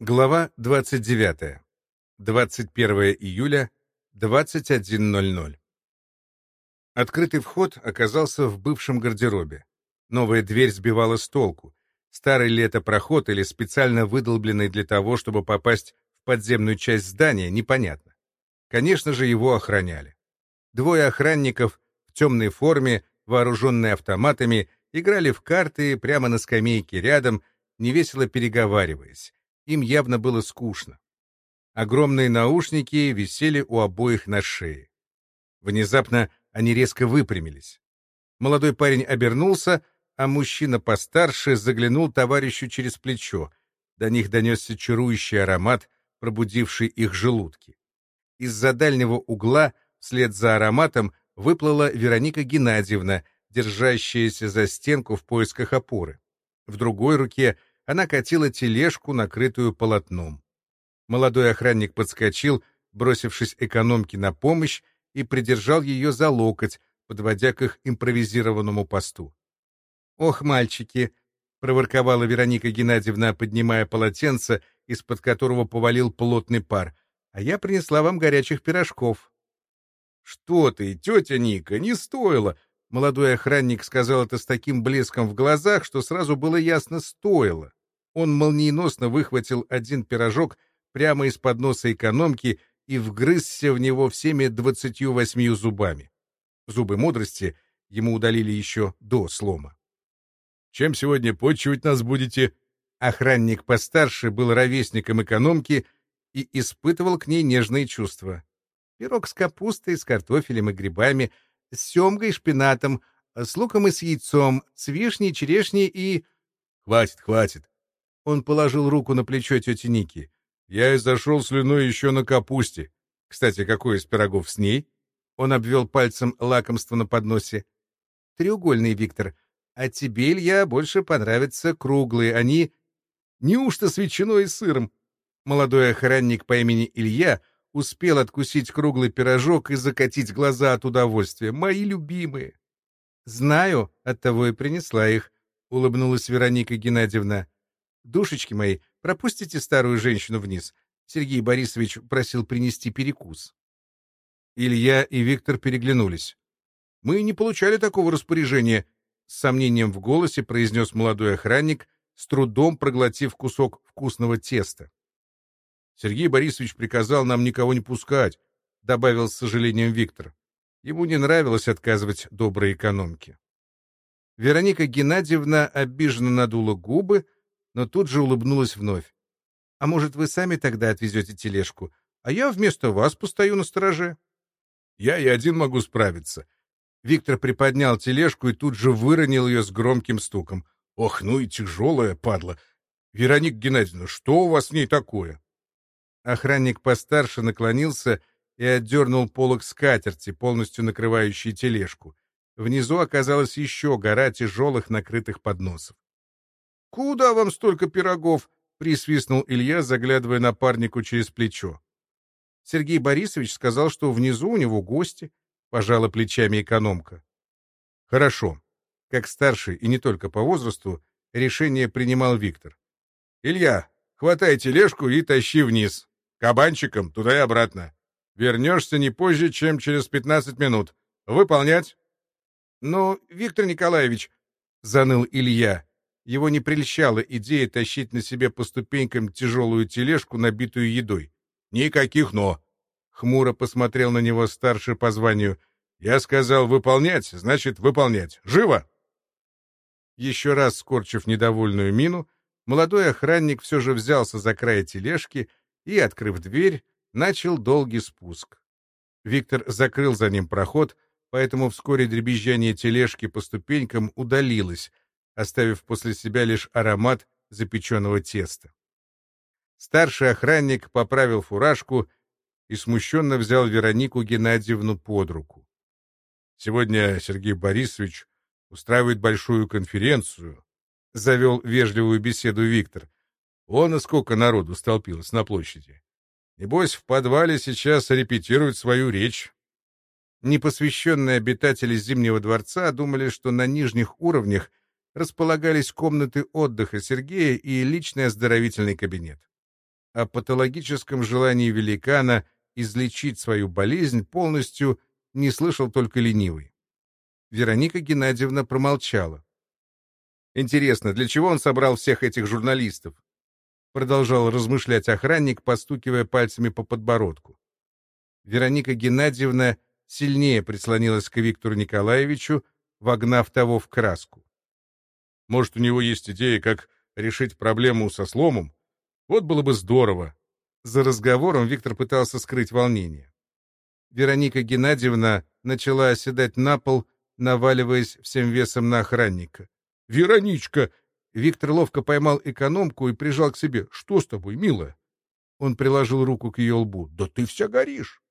Глава 29. 21 июля, 21.00. Открытый вход оказался в бывшем гардеробе. Новая дверь сбивала с толку. Старый летопроход или специально выдолбленный для того, чтобы попасть в подземную часть здания, непонятно. Конечно же, его охраняли. Двое охранников в темной форме, вооруженные автоматами, играли в карты прямо на скамейке рядом, невесело переговариваясь им явно было скучно. Огромные наушники висели у обоих на шее. Внезапно они резко выпрямились. Молодой парень обернулся, а мужчина постарше заглянул товарищу через плечо. До них донесся чарующий аромат, пробудивший их желудки. Из-за дальнего угла, вслед за ароматом, выплыла Вероника Геннадьевна, держащаяся за стенку в поисках опоры. В другой руке она катила тележку, накрытую полотном. Молодой охранник подскочил, бросившись экономке на помощь, и придержал ее за локоть, подводя к их импровизированному посту. «Ох, мальчики!» — проворковала Вероника Геннадьевна, поднимая полотенце, из-под которого повалил плотный пар. «А я принесла вам горячих пирожков». «Что ты, тетя Ника, не стоило!» Молодой охранник сказал это с таким блеском в глазах, что сразу было ясно «стоило». Он молниеносно выхватил один пирожок прямо из-под носа экономки и вгрызся в него всеми двадцатью восьмью зубами. Зубы мудрости ему удалили еще до слома. «Чем сегодня почивать нас будете?» Охранник постарше был ровесником экономки и испытывал к ней нежные чувства. Пирог с капустой, с картофелем и грибами, с семгой и шпинатом, с луком и с яйцом, с вишней, черешней и... «Хватит, хватит!» Он положил руку на плечо тети Ники. «Я и зашел слюной еще на капусте. Кстати, какой из пирогов с ней?» Он обвел пальцем лакомство на подносе. «Треугольный, Виктор. А тебе, Илья, больше понравятся круглые. Они...» «Неужто с ветчиной и сыром?» Молодой охранник по имени Илья успел откусить круглый пирожок и закатить глаза от удовольствия. «Мои любимые!» «Знаю, оттого и принесла их», — улыбнулась Вероника Геннадьевна. Душечки мои, пропустите старую женщину вниз. Сергей Борисович просил принести перекус. Илья и Виктор переглянулись. Мы не получали такого распоряжения, с сомнением в голосе произнес молодой охранник, с трудом проглотив кусок вкусного теста. Сергей Борисович приказал нам никого не пускать, добавил с сожалением Виктор. Ему не нравилось отказывать доброй экономке. Вероника Геннадьевна обиженно надула губы, но тут же улыбнулась вновь. «А может, вы сами тогда отвезете тележку, а я вместо вас постою на стороже?» «Я и один могу справиться». Виктор приподнял тележку и тут же выронил ее с громким стуком. «Ох, ну и тяжелая, падла! Вероника Геннадьевна, что у вас с ней такое?» Охранник постарше наклонился и отдернул полок скатерти, полностью накрывающей тележку. Внизу оказалась еще гора тяжелых накрытых подносов. «Куда вам столько пирогов?» — присвистнул Илья, заглядывая напарнику через плечо. Сергей Борисович сказал, что внизу у него гости, — пожала плечами экономка. «Хорошо». Как старший и не только по возрасту, решение принимал Виктор. «Илья, хватай тележку и тащи вниз. Кабанчиком туда и обратно. Вернешься не позже, чем через пятнадцать минут. Выполнять?» «Но, Виктор Николаевич», — заныл Илья, его не прельщала идея тащить на себе по ступенькам тяжелую тележку, набитую едой. «Никаких «но». Хмуро посмотрел на него старший по званию. «Я сказал выполнять, значит выполнять. Живо!» Еще раз скорчив недовольную мину, молодой охранник все же взялся за край тележки и, открыв дверь, начал долгий спуск. Виктор закрыл за ним проход, поэтому вскоре дребезжание тележки по ступенькам удалилось, оставив после себя лишь аромат запеченного теста. Старший охранник поправил фуражку и смущенно взял Веронику Геннадьевну под руку. «Сегодня Сергей Борисович устраивает большую конференцию», — завел вежливую беседу Виктор. «Он и сколько народу столпилось на площади. Небось, в подвале сейчас репетирует свою речь». Непосвященные обитатели Зимнего дворца думали, что на нижних уровнях располагались комнаты отдыха Сергея и личный оздоровительный кабинет. о патологическом желании великана излечить свою болезнь полностью не слышал только ленивый. Вероника Геннадьевна промолчала. «Интересно, для чего он собрал всех этих журналистов?» Продолжал размышлять охранник, постукивая пальцами по подбородку. Вероника Геннадьевна сильнее прислонилась к Виктору Николаевичу, вогнав того в краску. «Может, у него есть идея, как решить проблему со сломом? Вот было бы здорово!» За разговором Виктор пытался скрыть волнение. Вероника Геннадьевна начала оседать на пол, наваливаясь всем весом на охранника. «Вероничка!» Виктор ловко поймал экономку и прижал к себе. «Что с тобой, милая?» Он приложил руку к ее лбу. «Да ты вся горишь!»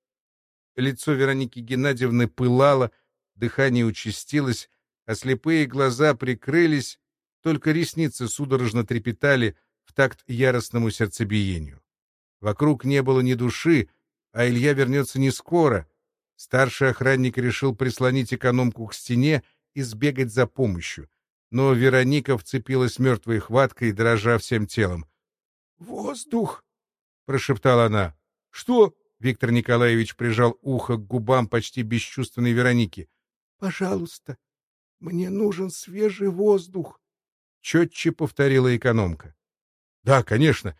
Лицо Вероники Геннадьевны пылало, дыхание участилось, а слепые глаза прикрылись, только ресницы судорожно трепетали в такт яростному сердцебиению. Вокруг не было ни души, а Илья вернется не скоро. Старший охранник решил прислонить экономку к стене и сбегать за помощью. Но Вероника вцепилась мертвой хваткой, дрожа всем телом. «Воздух!» — прошептала она. «Что?» Виктор Николаевич прижал ухо к губам почти бесчувственной Вероники. — Пожалуйста, мне нужен свежий воздух, — четче повторила экономка. — Да, конечно.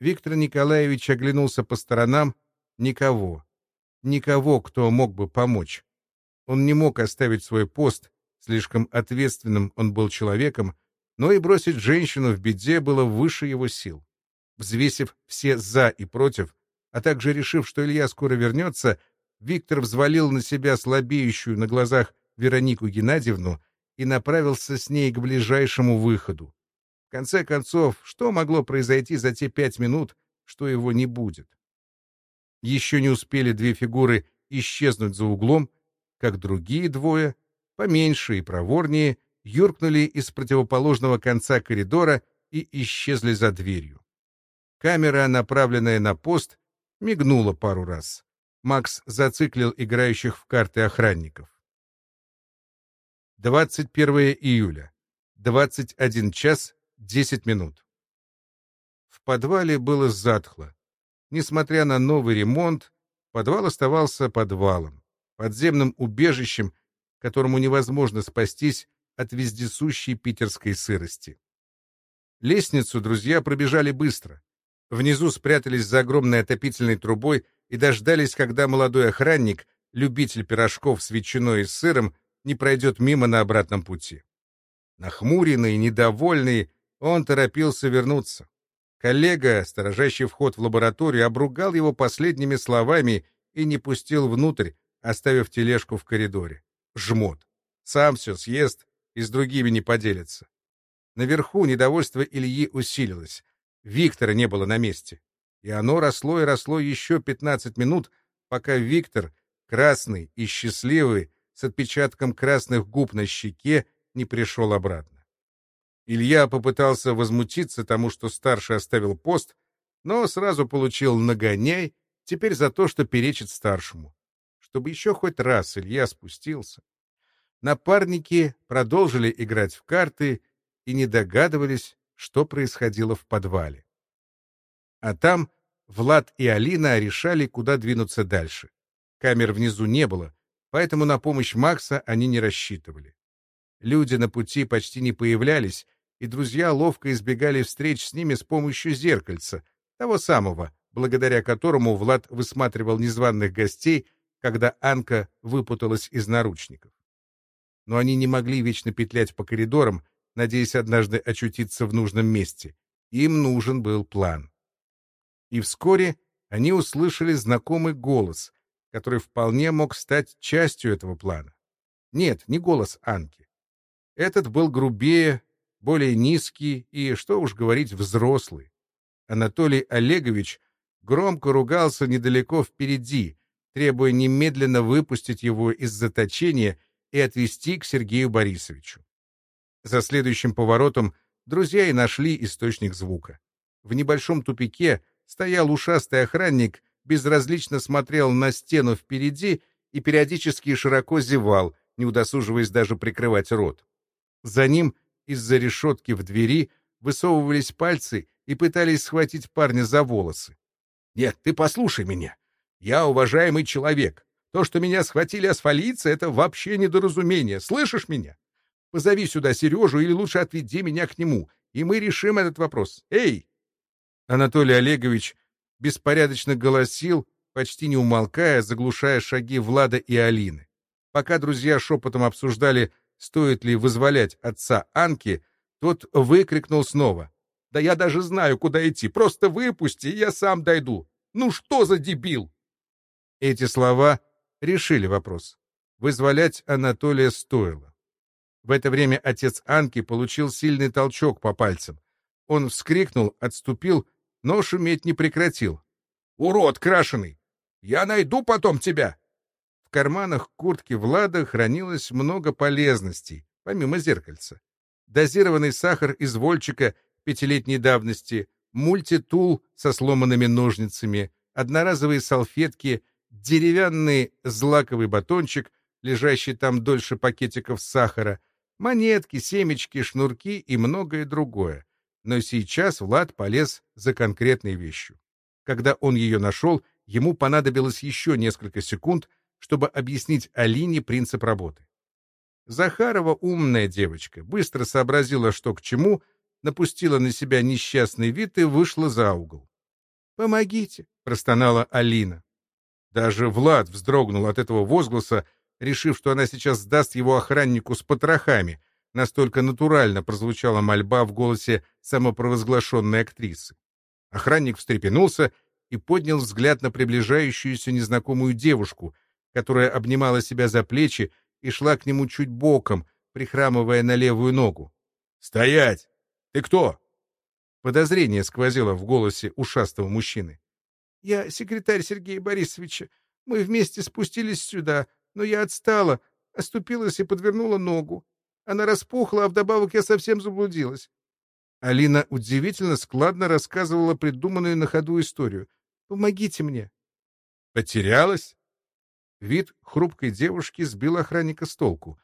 Виктор Николаевич оглянулся по сторонам. Никого. Никого, кто мог бы помочь. Он не мог оставить свой пост, слишком ответственным он был человеком, но и бросить женщину в беде было выше его сил. Взвесив все «за» и «против», а также решив, что Илья скоро вернется, Виктор взвалил на себя слабеющую на глазах Веронику Геннадьевну и направился с ней к ближайшему выходу. В конце концов, что могло произойти за те пять минут, что его не будет? Еще не успели две фигуры исчезнуть за углом, как другие двое, поменьше и проворнее, юркнули из противоположного конца коридора и исчезли за дверью. Камера, направленная на пост, мигнула пару раз. Макс зациклил играющих в карты охранников. 21 июля. 21 час 10 минут. В подвале было затхло. Несмотря на новый ремонт, подвал оставался подвалом, подземным убежищем, которому невозможно спастись от вездесущей питерской сырости. Лестницу друзья пробежали быстро. Внизу спрятались за огромной отопительной трубой и дождались, когда молодой охранник, любитель пирожков с ветчиной и сыром, не пройдет мимо на обратном пути. Нахмуренный, недовольный, он торопился вернуться. Коллега, сторожащий вход в лабораторию, обругал его последними словами и не пустил внутрь, оставив тележку в коридоре. Жмот. Сам все съест и с другими не поделится. Наверху недовольство Ильи усилилось. Виктора не было на месте. И оно росло и росло еще 15 минут, пока Виктор, красный и счастливый, с отпечатком красных губ на щеке, не пришел обратно. Илья попытался возмутиться тому, что старший оставил пост, но сразу получил нагоняй, теперь за то, что перечит старшему. Чтобы еще хоть раз Илья спустился. Напарники продолжили играть в карты и не догадывались, что происходило в подвале. А там Влад и Алина решали, куда двинуться дальше. Камер внизу не было, поэтому на помощь Макса они не рассчитывали. Люди на пути почти не появлялись, и друзья ловко избегали встреч с ними с помощью зеркальца, того самого, благодаря которому Влад высматривал незваных гостей, когда Анка выпуталась из наручников. Но они не могли вечно петлять по коридорам, надеясь однажды очутиться в нужном месте. Им нужен был план. И вскоре они услышали знакомый голос, который вполне мог стать частью этого плана. Нет, не голос Анки. Этот был грубее, более низкий и, что уж говорить, взрослый. Анатолий Олегович громко ругался недалеко впереди, требуя немедленно выпустить его из заточения и отвезти к Сергею Борисовичу. За следующим поворотом друзья и нашли источник звука. В небольшом тупике стоял ушастый охранник, безразлично смотрел на стену впереди и периодически широко зевал, не удосуживаясь даже прикрывать рот. За ним из-за решетки в двери высовывались пальцы и пытались схватить парня за волосы. «Нет, ты послушай меня. Я уважаемый человек. То, что меня схватили асфалийцы, это вообще недоразумение. Слышишь меня? Позови сюда Сережу или лучше отведи меня к нему, и мы решим этот вопрос. Эй!» Анатолий Олегович беспорядочно голосил, почти не умолкая, заглушая шаги Влада и Алины. Пока друзья шепотом обсуждали, стоит ли вызволять отца Анки, тот выкрикнул снова. «Да я даже знаю, куда идти. Просто выпусти, я сам дойду. Ну что за дебил?» Эти слова решили вопрос. Вызволять Анатолия стоило. В это время отец Анки получил сильный толчок по пальцам. Он вскрикнул, отступил, но шуметь не прекратил. «Урод крашеный! Я найду потом тебя!» В карманах куртки Влада хранилось много полезностей, помимо зеркальца. Дозированный сахар из вольчика пятилетней давности, мультитул со сломанными ножницами, одноразовые салфетки, деревянный злаковый батончик, лежащий там дольше пакетиков сахара, монетки, семечки, шнурки и многое другое. Но сейчас Влад полез за конкретной вещью. Когда он ее нашел, ему понадобилось еще несколько секунд, чтобы объяснить Алине принцип работы. Захарова умная девочка, быстро сообразила, что к чему, напустила на себя несчастный вид и вышла за угол. «Помогите!» — простонала Алина. Даже Влад вздрогнул от этого возгласа, решив, что она сейчас сдаст его охраннику с потрохами. Настолько натурально прозвучала мольба в голосе самопровозглашенной актрисы. Охранник встрепенулся и поднял взгляд на приближающуюся незнакомую девушку, которая обнимала себя за плечи и шла к нему чуть боком, прихрамывая на левую ногу. «Стоять! Ты кто?» Подозрение сквозило в голосе ушастого мужчины. «Я секретарь Сергея Борисовича. Мы вместе спустились сюда но я отстала, оступилась и подвернула ногу. Она распухла, а вдобавок я совсем заблудилась. Алина удивительно складно рассказывала придуманную на ходу историю. «Помогите мне». «Потерялась?» Вид хрупкой девушки сбил охранника с толку.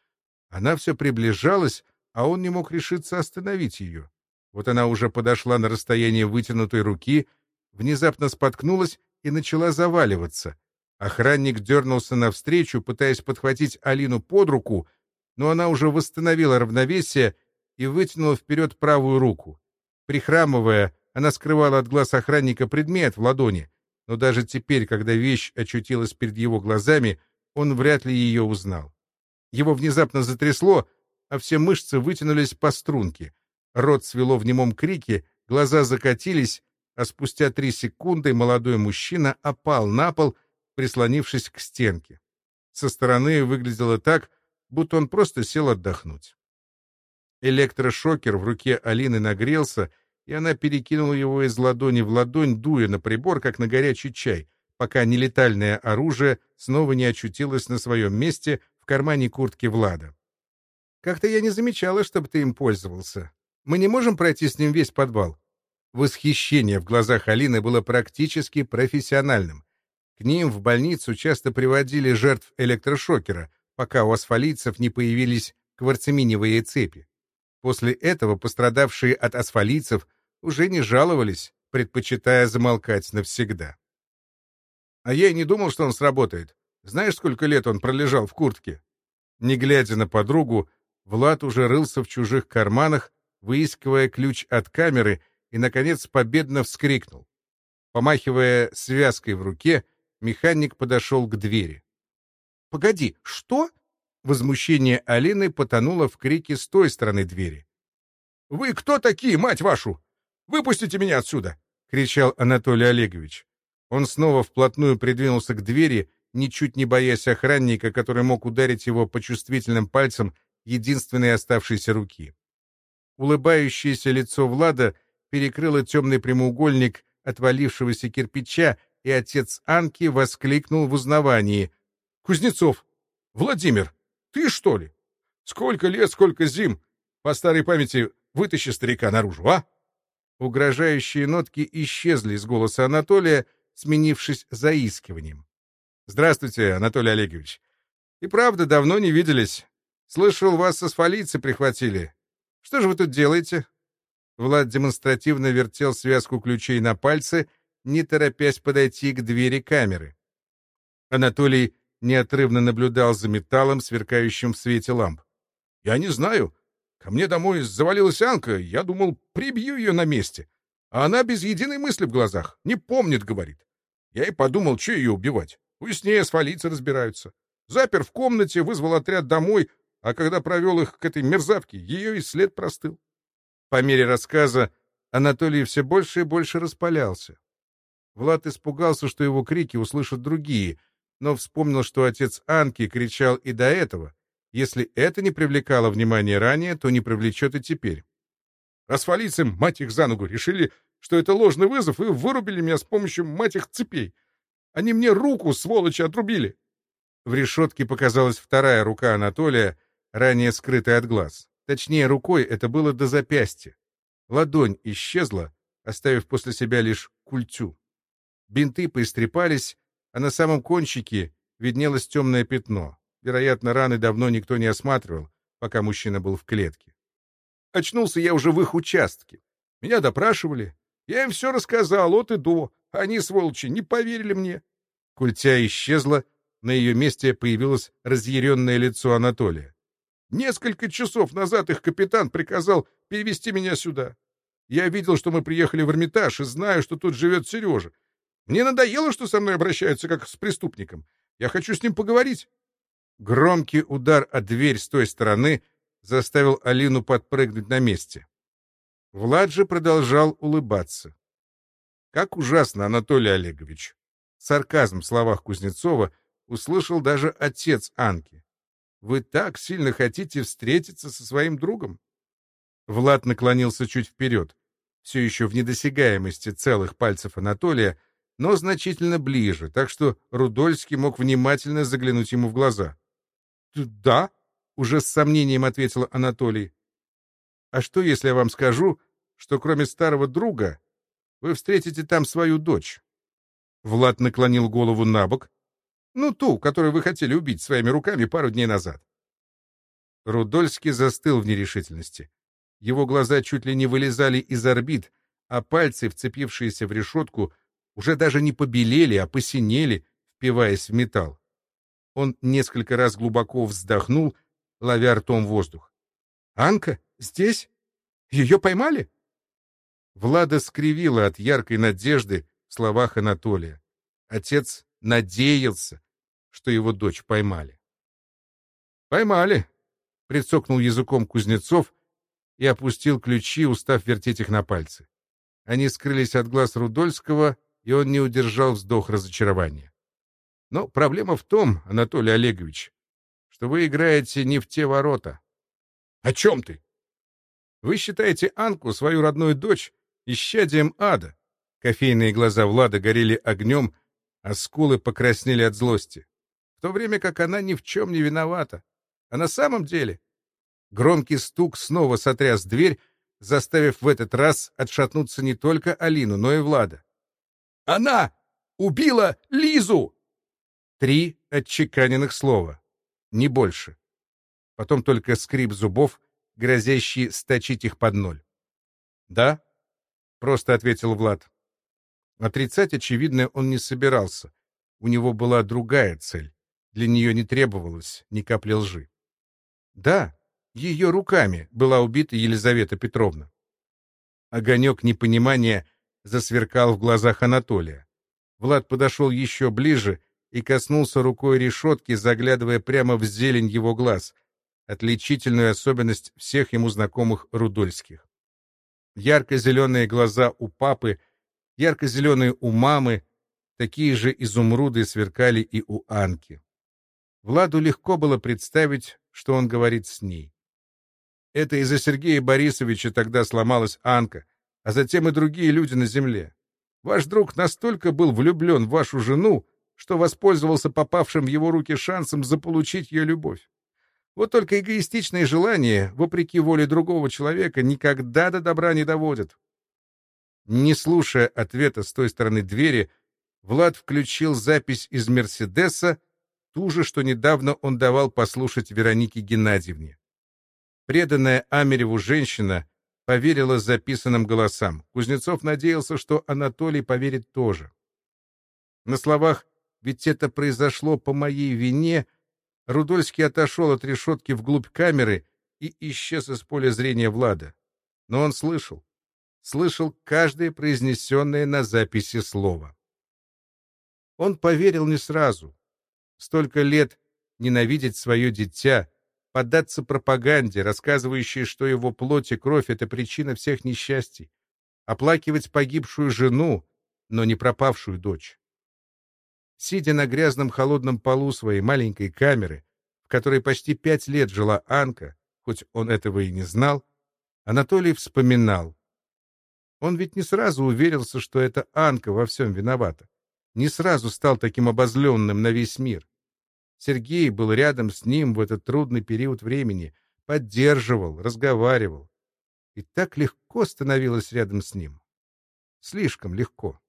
Она все приближалась, а он не мог решиться остановить ее. Вот она уже подошла на расстояние вытянутой руки, внезапно споткнулась и начала заваливаться. Охранник дернулся навстречу, пытаясь подхватить Алину под руку, но она уже восстановила равновесие и вытянула вперед правую руку. Прихрамывая, она скрывала от глаз охранника предмет в ладони, но даже теперь, когда вещь очутилась перед его глазами, он вряд ли ее узнал. Его внезапно затрясло, а все мышцы вытянулись по струнке. Рот свело в немом крике, глаза закатились, а спустя три секунды молодой мужчина опал на пол прислонившись к стенке. Со стороны выглядело так, будто он просто сел отдохнуть. Электрошокер в руке Алины нагрелся, и она перекинула его из ладони в ладонь, дуя на прибор, как на горячий чай, пока нелетальное оружие снова не очутилось на своем месте в кармане куртки Влада. «Как-то я не замечала, чтобы ты им пользовался. Мы не можем пройти с ним весь подвал?» Восхищение в глазах Алины было практически профессиональным. К ним в больницу часто приводили жертв электрошокера, пока у асфалийцев не появились кварцеминиевые цепи. После этого пострадавшие от асфалийцев уже не жаловались, предпочитая замолкать навсегда. А я и не думал, что он сработает. Знаешь, сколько лет он пролежал в куртке? Не глядя на подругу, Влад уже рылся в чужих карманах, выискивая ключ от камеры, и, наконец, победно вскрикнул. Помахивая связкой в руке, Механик подошел к двери. «Погоди, что?» Возмущение Алины потонуло в крике с той стороны двери. «Вы кто такие, мать вашу? Выпустите меня отсюда!» — кричал Анатолий Олегович. Он снова вплотную придвинулся к двери, ничуть не боясь охранника, который мог ударить его по чувствительным пальцам единственной оставшейся руки. Улыбающееся лицо Влада перекрыло темный прямоугольник отвалившегося кирпича, и отец Анки воскликнул в узнавании. — Кузнецов! Владимир! Ты что ли? Сколько лет, сколько зим! По старой памяти вытащи старика наружу, а? Угрожающие нотки исчезли из голоса Анатолия, сменившись заискиванием. — Здравствуйте, Анатолий Олегович. И правда, давно не виделись. Слышал, вас со асфалийцы прихватили. Что же вы тут делаете? Влад демонстративно вертел связку ключей на пальце, не торопясь подойти к двери камеры. Анатолий неотрывно наблюдал за металлом, сверкающим в свете ламп. «Я не знаю. Ко мне домой завалилась Анка, я думал, прибью ее на месте. А она без единой мысли в глазах. Не помнит, говорит. Я и подумал, что ее убивать. Пусть с ней асфалийцы разбираются. Запер в комнате, вызвал отряд домой, а когда провел их к этой мерзавке, ее и след простыл. По мере рассказа Анатолий все больше и больше распалялся. Влад испугался, что его крики услышат другие, но вспомнил, что отец Анки кричал и до этого. Если это не привлекало внимания ранее, то не привлечет и теперь. Асфалийцы, мать их за ногу, решили, что это ложный вызов, и вырубили меня с помощью, мать их, цепей. Они мне руку, сволочи, отрубили. В решетке показалась вторая рука Анатолия, ранее скрытая от глаз. Точнее, рукой это было до запястья. Ладонь исчезла, оставив после себя лишь культю. Бинты поистрепались, а на самом кончике виднелось темное пятно. Вероятно, раны давно никто не осматривал, пока мужчина был в клетке. Очнулся я уже в их участке. Меня допрашивали. Я им все рассказал, от и до. Они, сволочи, не поверили мне. Культя исчезла, на ее месте появилось разъяренное лицо Анатолия. Несколько часов назад их капитан приказал перевести меня сюда. Я видел, что мы приехали в Эрмитаж, и знаю, что тут живет Сережа. Мне надоело, что со мной обращаются как с преступником. Я хочу с ним поговорить. Громкий удар о дверь с той стороны заставил Алину подпрыгнуть на месте. Влад же продолжал улыбаться. Как ужасно, Анатолий Олегович! Сарказм в словах Кузнецова услышал даже отец Анки. Вы так сильно хотите встретиться со своим другом? Влад наклонился чуть вперед, все еще в недосягаемости целых пальцев Анатолия, но значительно ближе, так что Рудольский мог внимательно заглянуть ему в глаза. «Да», — уже с сомнением ответил Анатолий. «А что, если я вам скажу, что кроме старого друга вы встретите там свою дочь?» Влад наклонил голову на бок, ну, ту, которую вы хотели убить своими руками пару дней назад. Рудольский застыл в нерешительности. Его глаза чуть ли не вылезали из орбит, а пальцы, вцепившиеся в решетку, уже даже не побелели, а посинели, впиваясь в металл. Он несколько раз глубоко вздохнул, ловя ртом воздух. «Анка? Здесь? Ее поймали?» Влада скривила от яркой надежды в словах Анатолия. Отец надеялся, что его дочь поймали. «Поймали», — прицокнул языком Кузнецов и опустил ключи, устав вертеть их на пальцы. Они скрылись от глаз Рудольского, и он не удержал вздох разочарования. Но проблема в том, Анатолий Олегович, что вы играете не в те ворота. — О чем ты? Вы считаете Анку, свою родную дочь, исчадием ада. Кофейные глаза Влада горели огнем, а скулы покраснели от злости, в то время как она ни в чем не виновата. А на самом деле... Громкий стук снова сотряс дверь, заставив в этот раз отшатнуться не только Алину, но и Влада. «Она убила Лизу!» Три отчеканенных слова, не больше. Потом только скрип зубов, грозящий сточить их под ноль. «Да?» — просто ответил Влад. Отрицать очевидное он не собирался. У него была другая цель. Для нее не требовалось ни капли лжи. Да, ее руками была убита Елизавета Петровна. Огонек непонимания засверкал в глазах Анатолия. Влад подошел еще ближе и коснулся рукой решетки, заглядывая прямо в зелень его глаз, отличительную особенность всех ему знакомых рудольских. Ярко-зеленые глаза у папы — Ярко-зеленые у мамы, такие же изумруды сверкали и у Анки. Владу легко было представить, что он говорит с ней. Это из-за Сергея Борисовича тогда сломалась Анка, а затем и другие люди на земле. Ваш друг настолько был влюблен в вашу жену, что воспользовался попавшим в его руки шансом заполучить ее любовь. Вот только эгоистичные желания, вопреки воле другого человека, никогда до добра не доводят. Не слушая ответа с той стороны двери, Влад включил запись из «Мерседеса», ту же, что недавно он давал послушать Веронике Геннадьевне. Преданная Амереву женщина поверила записанным голосам. Кузнецов надеялся, что Анатолий поверит тоже. На словах «ведь это произошло по моей вине» Рудольский отошел от решетки вглубь камеры и исчез из поля зрения Влада. Но он слышал. Слышал каждое произнесенное на записи слово. Он поверил не сразу. Столько лет ненавидеть свое дитя, поддаться пропаганде, рассказывающей, что его плоть и кровь — это причина всех несчастий, оплакивать погибшую жену, но не пропавшую дочь. Сидя на грязном холодном полу своей маленькой камеры, в которой почти пять лет жила Анка, хоть он этого и не знал, Анатолий вспоминал. Он ведь не сразу уверился, что это Анка во всем виновата. Не сразу стал таким обозленным на весь мир. Сергей был рядом с ним в этот трудный период времени, поддерживал, разговаривал. И так легко становилось рядом с ним. Слишком легко.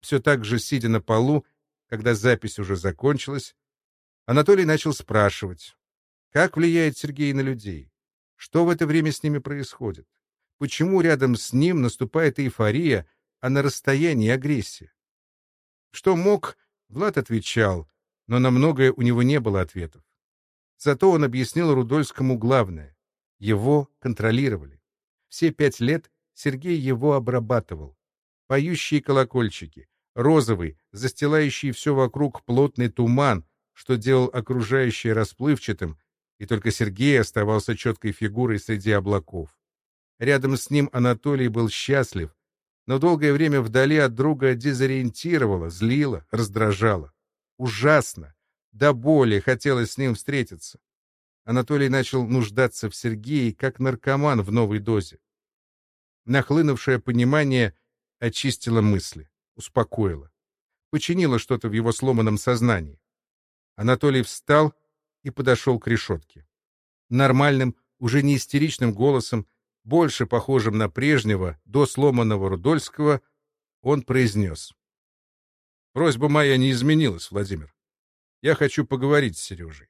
Все так же, сидя на полу, когда запись уже закончилась, Анатолий начал спрашивать, как влияет Сергей на людей, что в это время с ними происходит, почему рядом с ним наступает эйфория, а на расстоянии агрессия. Что мог, Влад отвечал, но на многое у него не было ответов. Зато он объяснил Рудольскому главное. Его контролировали. Все пять лет Сергей его обрабатывал. Поющие колокольчики, розовый, застилающий все вокруг плотный туман, что делал окружающее расплывчатым, и только Сергей оставался четкой фигурой среди облаков. Рядом с ним Анатолий был счастлив, но долгое время вдали от друга дезориентировало, злило, раздражало. Ужасно. До боли хотелось с ним встретиться. Анатолий начал нуждаться в Сергее, как наркоман в новой дозе. Нахлынувшее понимание очистило мысли, успокоило, починило что-то в его сломанном сознании. Анатолий встал и подошел к решетке. Нормальным, уже не истеричным голосом, больше похожим на прежнего, до сломанного Рудольского, он произнес. Просьба моя не изменилась, Владимир. Я хочу поговорить с Сережей.